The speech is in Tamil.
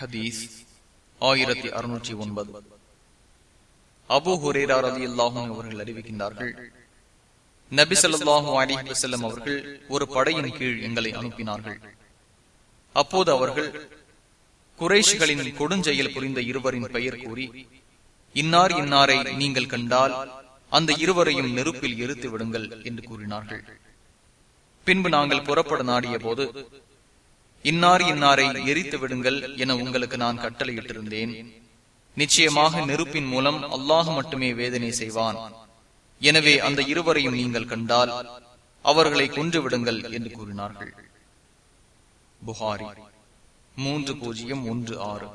ஹதீஸ் ஆயிரத்தி அறுநூற்றி ஒன்பது. அபு ஹுரேரா ரதி அல்லாஹும் அவர்கள் அறிவிக்கின்றார்கள் நபி ஸல்லல்லாஹு அலைஹி வஸல்லம் அவர்கள் ஒரு படையின் கீழ் எங்களை அனுப்பினார்கள். அப்போது அவர்கள் குறைஷிகளின் கொடுஞ்செயல் புரிந்த இருவரின் பெயர் கூறி இன்னார் இன்னாரை நீங்கள் கண்டால் அந்த இருவரையும் நெருப்பில் எரித்து விடுங்கள் என்று கூறினார்கள். பின்பு நாங்கள் புறப்பட நாடிய போது இன்னார் இன்னாரை எரித்து விடுங்கள் என உங்களுக்கு நான் கட்டளையிட்டிருந்தேன். நிச்சயமாக நெருப்பின் மூலம் அல்லாஹ் மட்டுமே வேதனை செய்வான். எனவே அந்த இருவரையும் நீங்கள் கண்டால் அவர்களை கொன்று விடுங்கள் என்று கூறினார்கள். புகாரி மூன்று பூஜ்ஜியம் ஒன்று ஆறு.